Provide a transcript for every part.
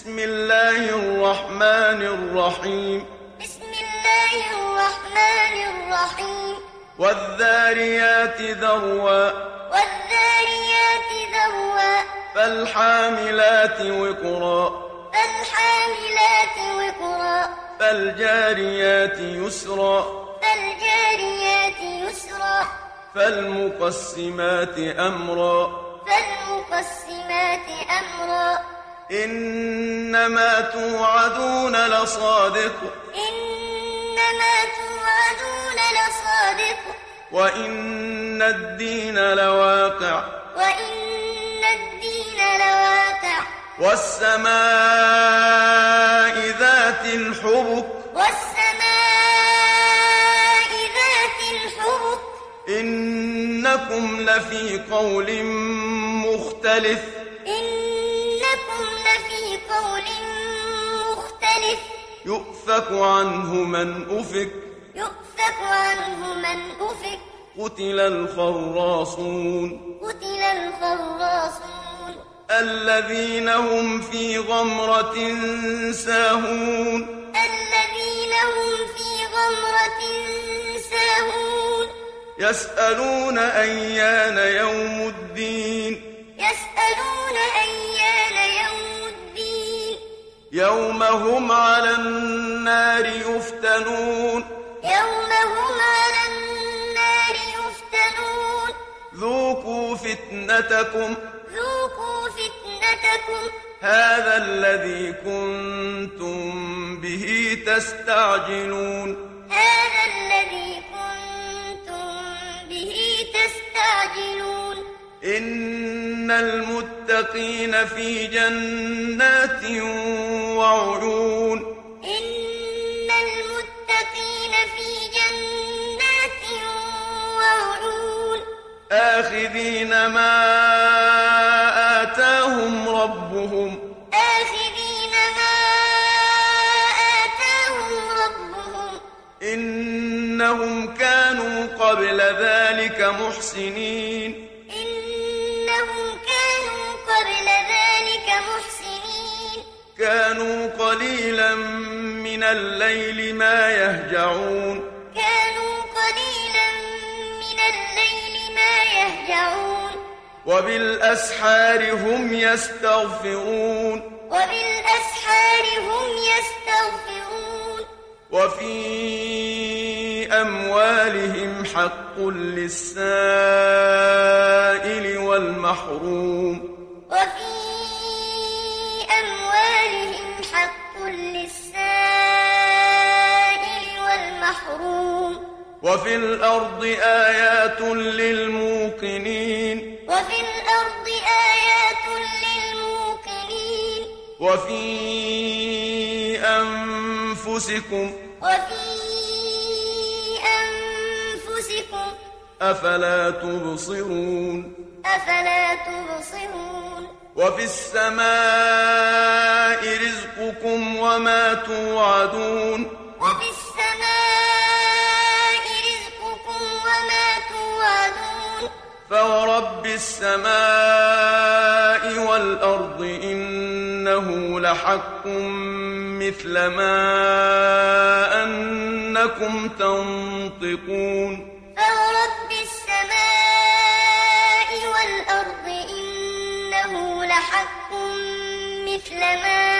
بسم الله الرحمن الرحيم. بسم الله الرحمن الرحيم والذاريات ذروا. والذاريات ذروا فالحاملات وقرا. فالحاملات وقرا فالجاريات يسرا فالجاريات يسرا. فالمقسمات أمرا. فالمقسمات أمرا. إنما توعدون لصادق. إنما توعدون لصادق. وإن الدين لواقع. وإن الدين لواقع. والسماء ذات الحبك. والسماء ذات الحبك. إنكم لفي قول مختلف. قول مختلف. يؤفك عنه من أفك. يؤفك عنه من أفك. قتل الخراصون. قتل الخراصون. الذين هم في غمرة ساهون. الذين هم في غمرة ساهون. يسألون أيان يوم الدين. يسألون أيان يوم الدين يوم هم على النار يفتنون. يوم هم على النار يفتنون. ذوقوا فتنتكم. ذوقوا فتنتكم. هذا الذي كنتم به تستعجلون. هذا الذي كنتم به تستعجلون. إن المتقين في جنات وعيون. إن المتقين في جنات وعيون. آخذين ما آتاهم ربهم. آخذين ما آتاهم ربهم. إنهم كانوا قبل ذلك محسنين. كانوا قليلا من الليل ما يهجعون. كانوا قليلا من الليل ما يهجعون. وبالأسحار هم يستغفرون. وبالأسحار هم يستغفرون. وفي أموالهم حق للسائل والمحروم. وفي والمحروم وفي الأرض آيات للموقنين. وفي الأرض آيات للموقنين. وفي أنفسكم. وفي أنفسكم. أفلا تبصرون. أفلا تبصرون. وفي السماء رزقكم وما توعدون. فورب السماء والأرض إنه لحق مثل ما أنكم تنطقون فورب السماء والأرض إنه لحق مثل ما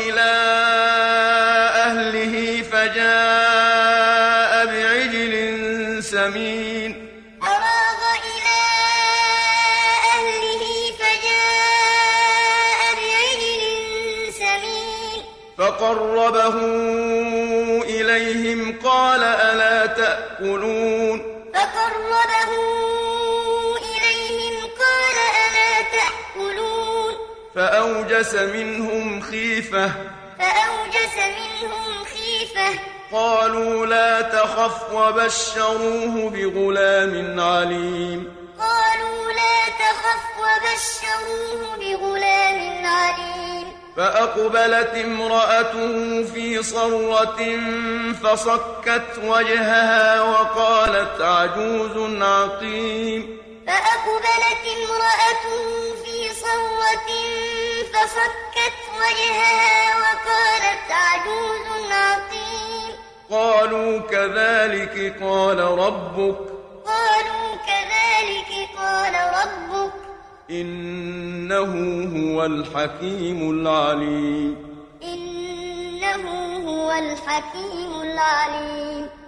إلى أهله فجاء بعجل سمين. فراغ إلى أهله فجاء بعجل سمين. فقربه إليهم قال ألا تأكلون. فقربه فأوجس منهم خيفة. فأوجس منهم خيفة. قالوا لا تخف وبشروه بغلام عليم. قالوا لا تخف وبشروه بغلام عليم. فأقبلت امرأته في صرة فصكت وجهها وقالت عجوز عقيم. فأقبلت امرأته في صرة فصكت وجهها وقالت عجوز عقيم. قالوا كذلك قال ربك. قالوا كذلك قال ربك. إنه هو الحكيم العليم. إنه هو الحكيم العليم.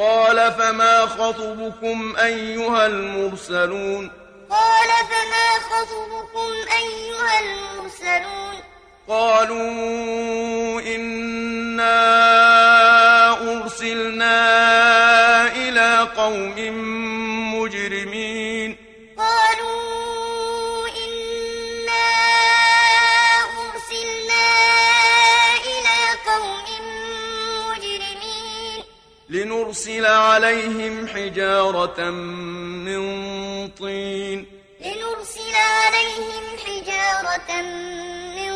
قال فما خطبكم أيها المرسلون قال فما خطبكم أيها المرسلون قالوا إنا أرسلنا إلى قوم مجرمين لنرسل عليهم حجارة من طين. لنرسل عليهم حجارة من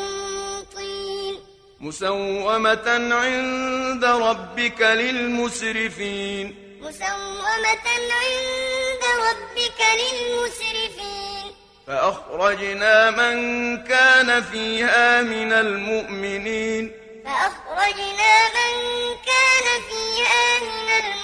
طين. مسومة عند ربك للمسرفين. مسومة عند ربك للمسرفين. فأخرجنا من كان فيها من المؤمنين. فأخرجنا من كان فيها من المؤمنين.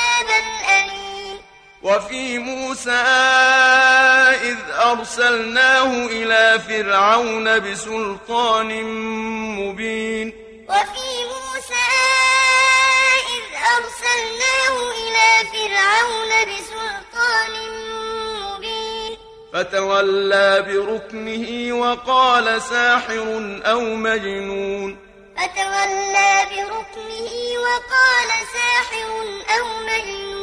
وفي موسى إذ أرسلناه إلى فرعون بسلطان مبين. وفي موسى إذ أرسلناه إلى فرعون بسلطان مبين. فتولى بركنه وقال ساحر أو مجنون. فتولى بركنه وقال ساحر أو مجنون.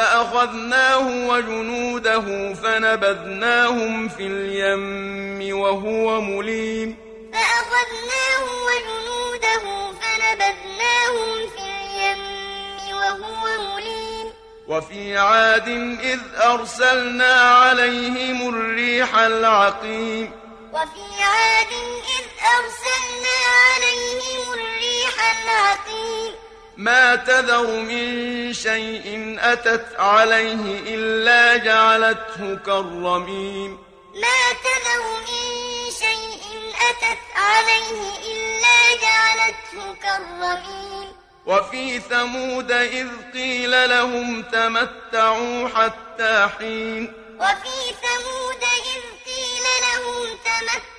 فأخذناه وجنوده فنبذناهم في اليم وهو مليم. فأخذناه وجنوده فنبذناهم في اليم وهو مليم. وفي عاد إذ أرسلنا عليهم الريح العقيم. وفي عاد إذ أرسلنا عليهم الريح العقيم. ما تذر من شيء أتت عليه إلا جعلته كالرميم. ما تذر من شيء أتت عليه إلا جعلته كالرميم. وفي ثمود إذ قيل لهم تمتعوا حتى حين. وفي ثمود إذ قيل لهم تمتعوا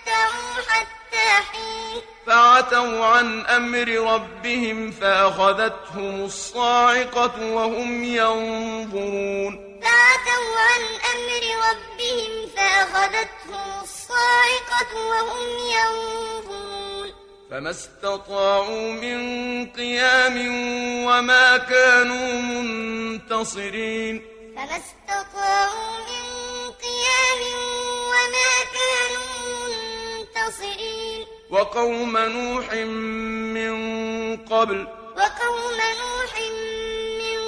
حتى حين. فعتوا عن أمر ربهم فأخذتهم الصاعقة وهم ينظرون. فعتوا عن أمر ربهم فأخذتهم الصاعقة وهم ينظرون. فما استطاعوا من قيام وما كانوا منتصرين. فما استطاعوا من قيام وما كانوا منتصرين وقوم نوح من قبل. وقوم نوح من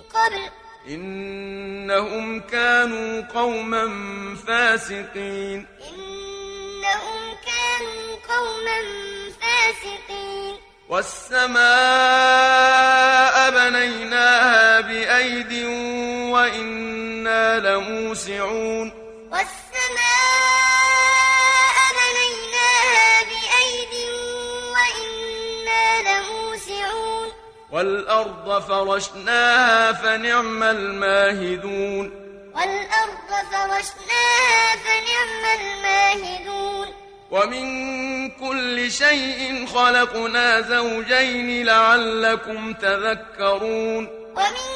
قبل. إنهم كانوا قوما فاسقين. إنهم كانوا قوما فاسقين. والسماء بنيناها بأيد وإنا لموسعون. والأرض فرشناها فنعم الماهدون. والأرض فرشناها فنعم الماهدون. ومن كل شيء خلقنا زوجين لعلكم تذكرون. ومن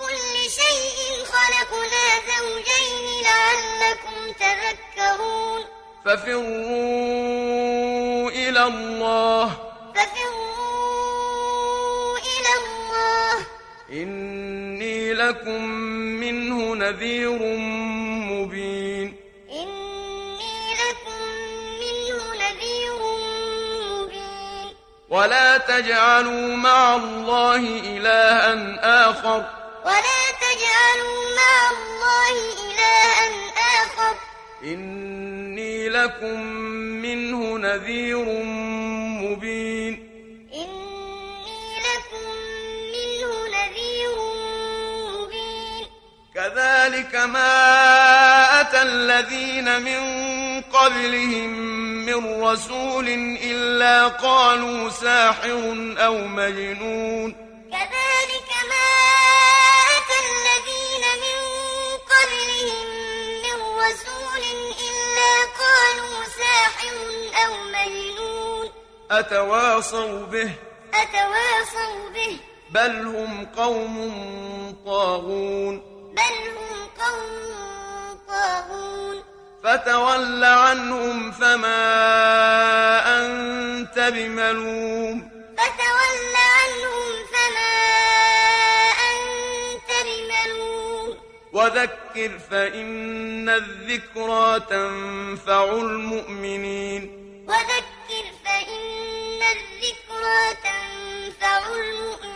كل شيء خلقنا زوجين لعلكم تذكرون. ففروا إلى الله. ففروا إني لكم منه نذير مبين. إني لكم منه نذير مبين. ولا تجعلوا مع الله إلها آخر. ولا تجعلوا مع الله إلها آخر. إني لكم منه نذير مبين كذلك ما أتى الذين من قبلهم من رسول إلا قالوا ساحر أو مجنون. كذلك ما أتى الذين من قبلهم من رسول إلا قالوا ساحر أو مجنون. أتواصوا به. أتواصوا به. بل هم قوم طاغون. فتول عنهم فما أنت بملوم. فتول عنهم فما أنت بملوم. وذكر فإن الذكرى تنفع المؤمنين. وذكر فإن الذكرى تنفع المؤمنين.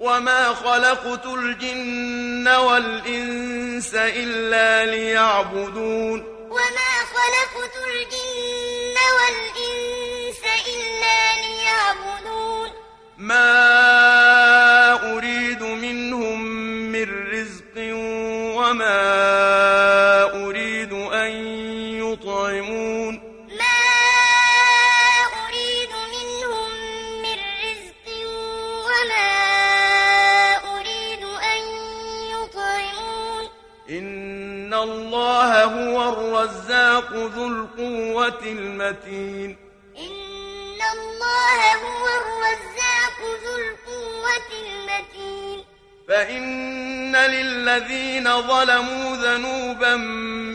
وما خلقت الجن والإنس إلا ليعبدون وما خلقت الجن والإنس إلا ليعبدون ما الله هو الرزاق ذو القوة المتين إن الله هو الرزاق ذو القوة المتين فإن للذين ظلموا ذنوبا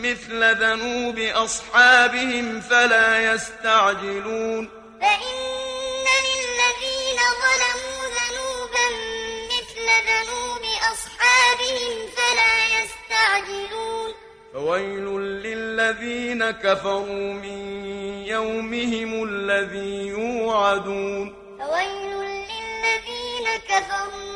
مثل ذنوب أصحابهم فلا يستعجلون فإن للذين ظلموا ذنوبا مثل ذنوب أصحابهم فلا يستعجلون فويل للذين كفروا من يومهم الذي يوعدون. فويل للذين كفروا